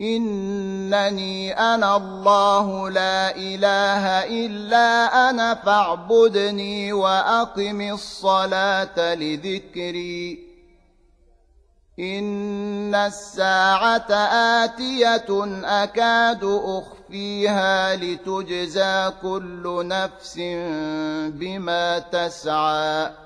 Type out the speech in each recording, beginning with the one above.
إنني أنا الله لا إله إلا أنا فاعبدني وأقم الصلاة لذكري. إن الساعة آتية أكاد أخفيها لتجزى كل نفس بما تسعى.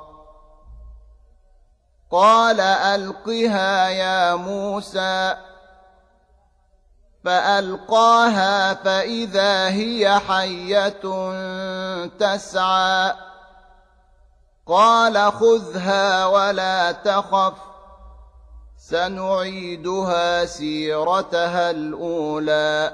قال ألقها يا موسى فألقاها فإذا هي حية تسعى. قال خذها ولا تخف سنعيدها سيرتها الأولى.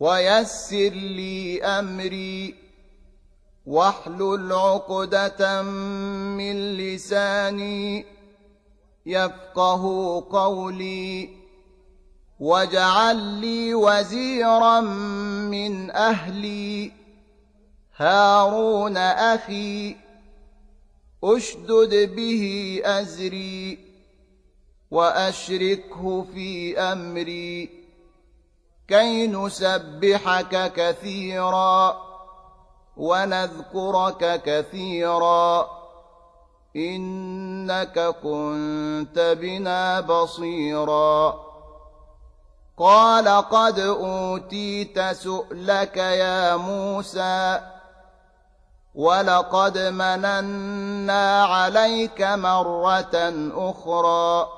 ويسر لي أمري. واحلل عقدة من لساني. يفقه قولي. واجعل لي وزيرا من أهلي. هارون أخي. أشدد به أزري. وأشركه في أمري. كي نسبحك كثيرا ونذكرك كثيرا انك كنت بنا بصيرا قال قد اوتيت سؤلك يا موسى ولقد مننا عليك مره أخرى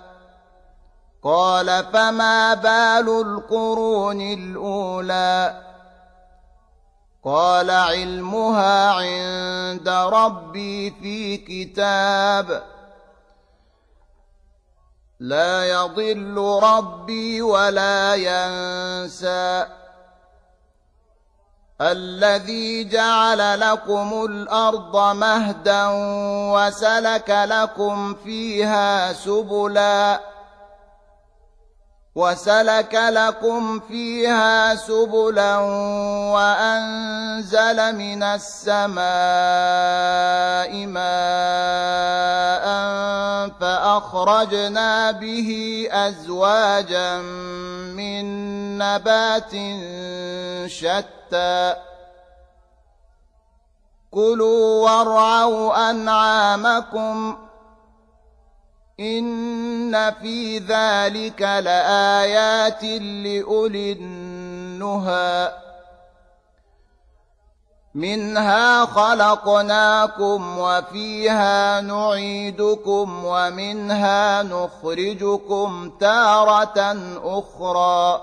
قال فما بال القرون الأولى؟ قال علمها عند ربي في كتاب. لا يضل ربي ولا ينسى. الذي جعل لكم الأرض مهدا وسلك لكم فيها سبلاً. وسلك لكم فيها سبلا وأنزل من السماء ماء فأخرجنا به أزواجا من نبات شتى. كلوا وارعوا أنعامكم إن في ذلك لآيات لأولي النهى منها خلقناكم وفيها نعيدكم ومنها نخرجكم تارة أخرى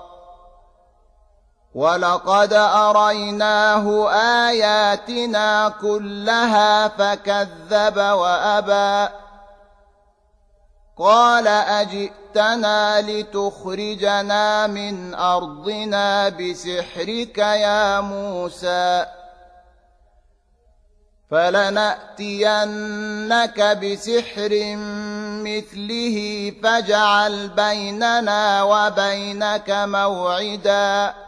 ولقد أريناه آياتنا كلها فكذب وأبى قال أجئتنا لتخرجنا من أرضنا بسحرك يا موسى فلنأتينك بسحر مثله فاجعل بيننا وبينك موعداً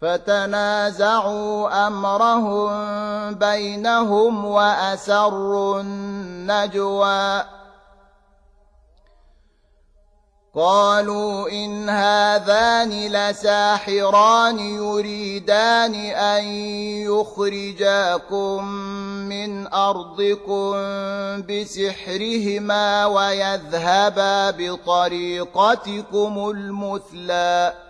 فتنازعوا أمرهم بينهم وأسروا النجوى. قالوا إن هذان لساحران يريدان أن يخرجاكم من أرضكم بسحرهما ويذهبا بطريقتكم المثلى.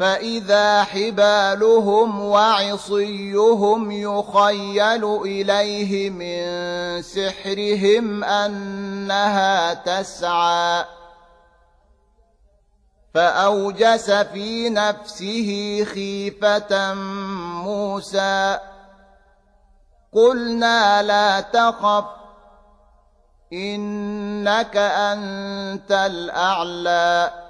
فإذا حبالهم وعصيهم يخيل إليه من سحرهم أنها تسعى. فأوجس في نفسه خيفة موسى. قلنا لا تخف إنك أنت الأعلى.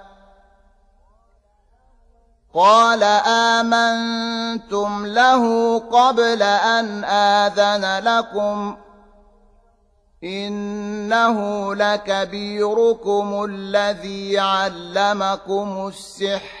قال آمنتم له قبل أن آذن لكم. إنه لكبيركم الذي علمكم السحر.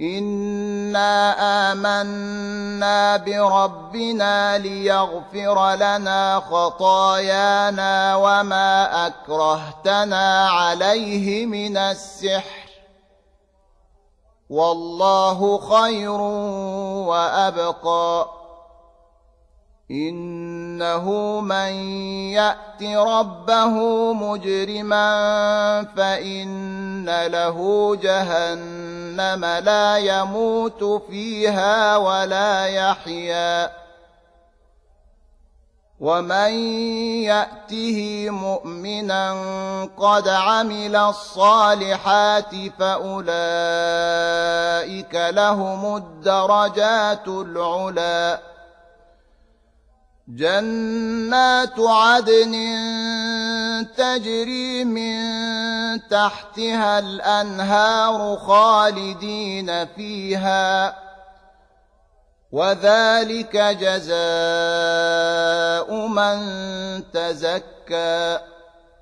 إنا آمنا بربنا ليغفر لنا خطايانا وما أكرهتنا عليه من السحر والله خير وابقى انه من يات ربه مجرما فان له جهنم لا يموت فيها ولا يحيا. ومن يأته مؤمنا قد عمل الصالحات فأولئك لهم الدرجات العلى جنات عدن تجري من تحتها الأنهار خالدين فيها وذلك جزاء من تزكى.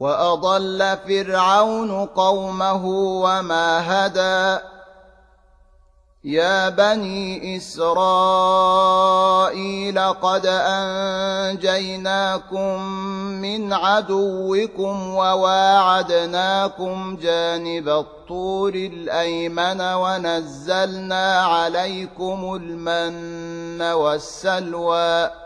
واضل فرعون قومه وما هدى يا بني اسرائيل قد انجيناكم من عدوكم وواعدناكم جانب الطور الايمن ونزلنا عليكم المن والسلوى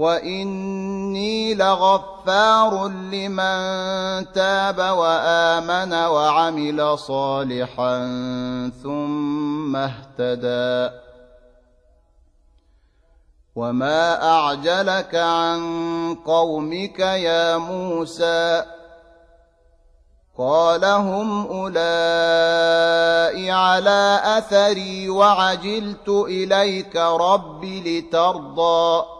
واني لغفار لمن تاب وامن وعمل صالحا ثم اهتدى وما اعجلك عن قومك يا موسى قال هم اولئك على اثري وعجلت اليك رب لترضى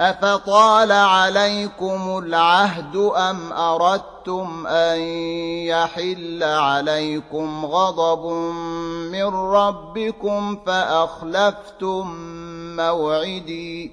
أفطال عليكم العهد أم أردتم أن يحل عليكم غضب من ربكم فأخلفتم موعدي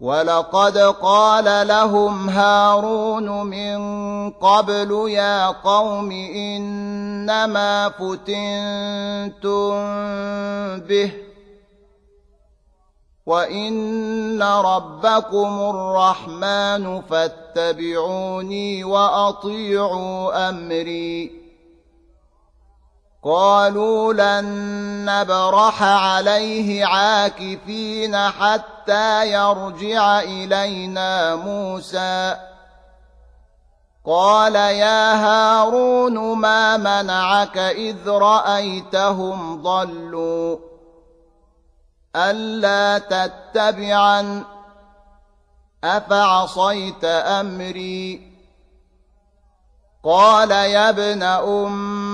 ولقد قال لهم هارون من قبل يا قوم إنما فتنتم به وإن ربكم الرحمن فاتبعوني وأطيعوا أمري قالوا لن نبرح عليه عاكفين حتى يرجع إلينا موسى. قال يا هارون ما منعك إذ رأيتهم ضلوا؟ ألا تتبعا أفعصيت أمري؟ قال يا ابن أم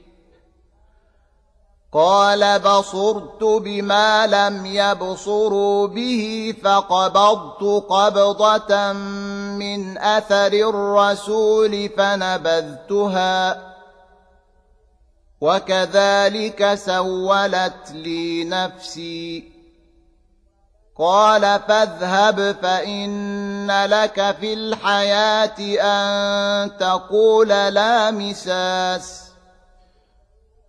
قال بصرت بما لم يبصروا به فقبضت قبضة من أثر الرسول فنبذتها وكذلك سولت لي نفسي. قال فاذهب فإن لك في الحياة أن تقول لا مساس.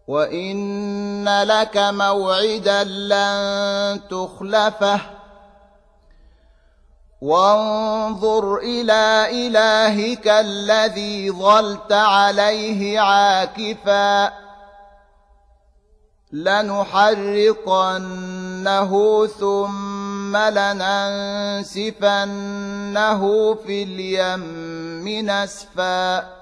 وإن لك موعدا لن تخلفه وانظر إلى إلهك الذي ظلت عليه عاكفا لنحرقنه ثم لننسفنه في اليم نسفا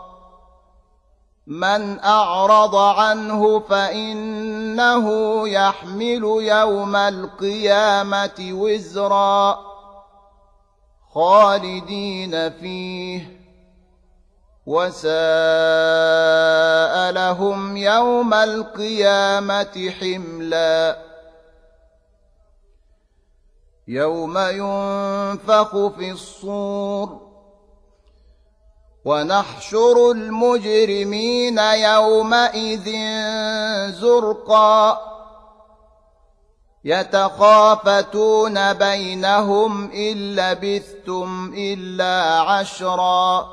من أعرض عنه فإنه يحمل يوم القيامة وزرا خالدين فيه. وساء لهم يوم القيامة حملا. يوم ينفخ في الصور. ونحشر المجرمين يومئذ زرقا. يتخافتون بينهم إن لبثتم إلا عشرا.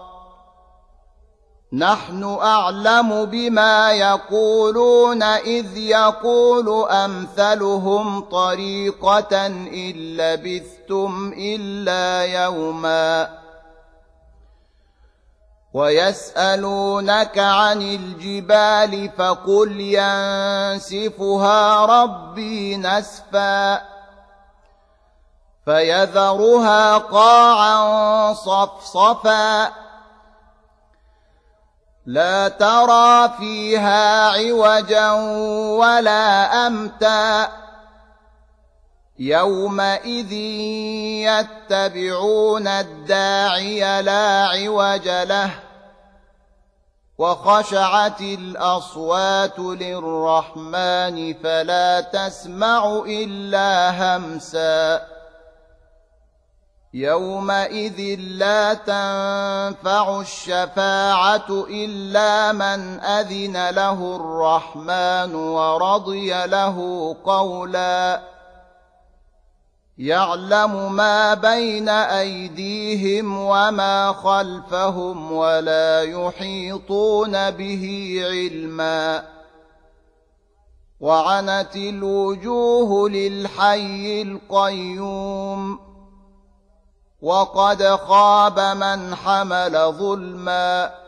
نحن أعلم بما يقولون إذ يقول أمثلهم طريقة إن لبثتم إلا يوماً. ويسألونك عن الجبال فقل ينسفها ربي نسفا فيذرها قاعا صفصفا لا ترى فيها عوجا ولا أمتا يومئذ يتبعون الداعي لا عوج له وخشعت الأصوات للرحمن فلا تسمع إلا همسا يومئذ لا تنفع الشفاعة إلا من أذن له الرحمن ورضي له قولاً يعلم ما بين أيديهم وما خلفهم ولا يحيطون به علما. وعنت الوجوه للحي القيوم. وقد خاب من حمل ظلما.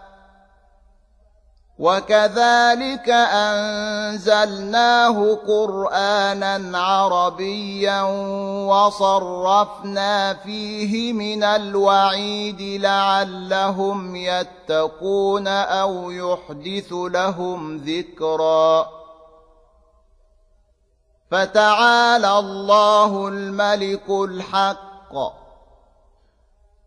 وكذلك أنزلناه قرآنا عربيا وصرفنا فيه من الوعيد لعلهم يتقون أو يحدث لهم ذكرا. فتعالى الله الملك الحق.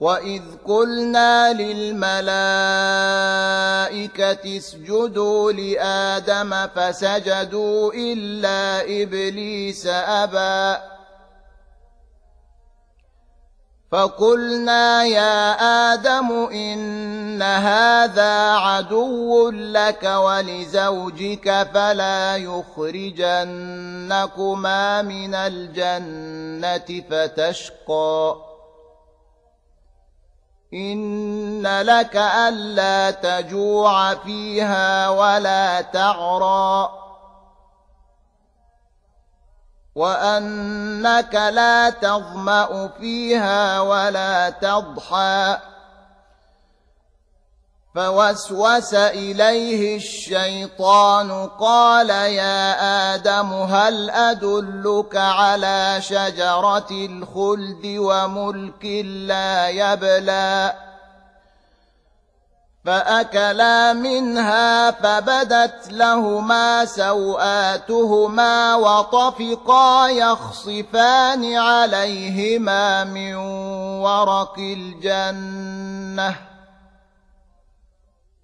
واذ قلنا للملائكه اسجدوا لادم فسجدوا الا ابليس ابى فقلنا يا آدم ان هذا عدو لك ولزوجك فلا يخرجنكما من الجنه فتشقى إن لك ألا تجوع فيها ولا تعرى وأنك لا تظمأ فيها ولا تضحى فوسوس إليه الشيطان قال يا آدم هل أدلك على شجرة الخلد وملك لا يبلى؟ فأكلا منها فبدت لهما سوآتهما وطفقا يخصفان عليهما من ورق الجنة.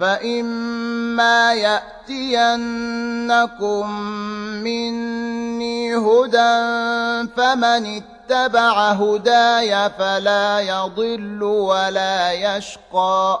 فإما يأتينكم مني هدى فمن اتبع هداي فلا يضل ولا يشقى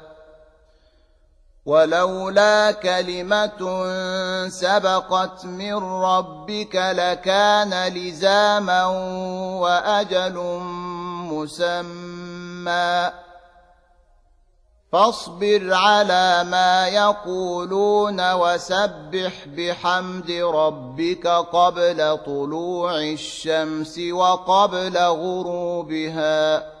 ولولا كلمة سبقت من ربك لكان لزاما وأجل مسمى. فاصبر على ما يقولون وسبح بحمد ربك قبل طلوع الشمس وقبل غروبها.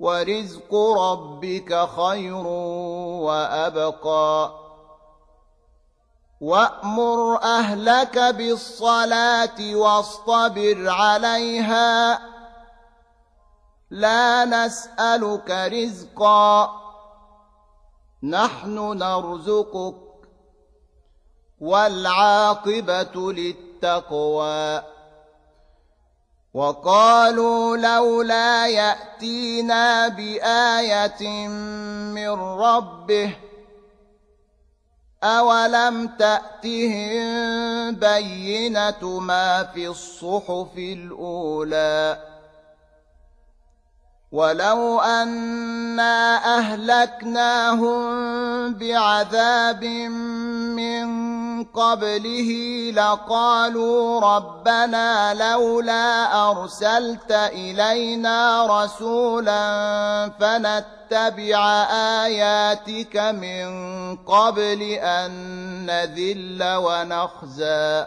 ورزق ربك خير وأبقى. وأمر أهلك بالصلاة واصطبر عليها. لا نسألك رزقا. نحن نرزقك. والعاقبة للتقوى. وقالوا لولا يأتينا بآية من ربه أولم تأتهم بينة ما في الصحف الأولى ولو انا اهلكناهم بعذاب من قبله لقالوا ربنا لولا ارسلت الينا رسولا فنتبع اياتك من قبل ان نذل ونخزى